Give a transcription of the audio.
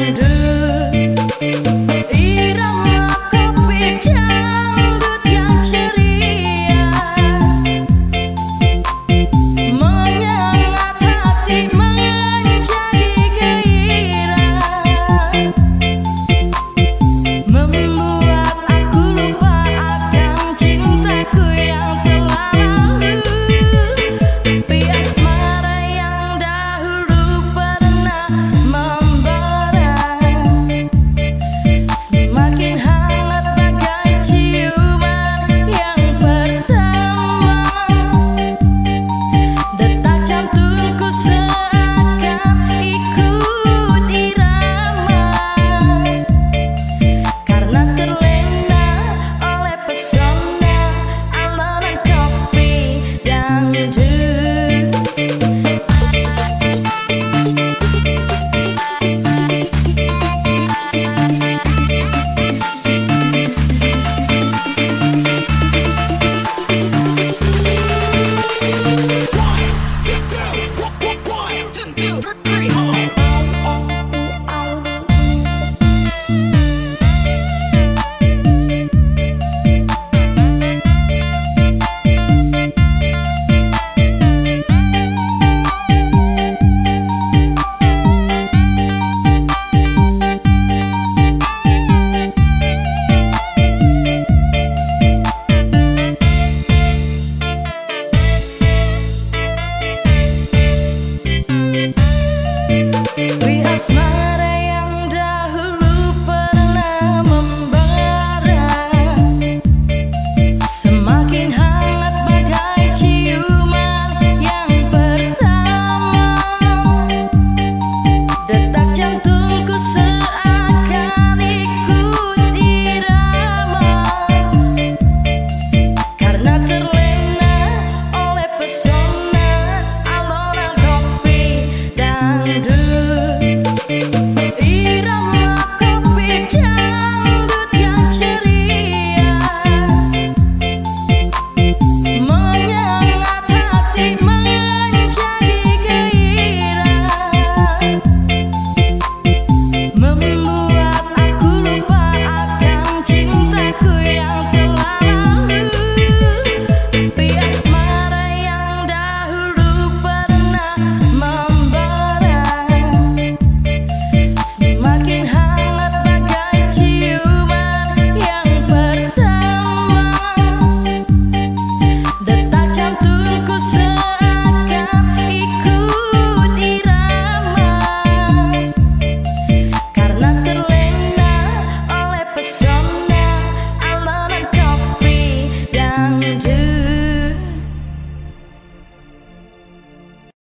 under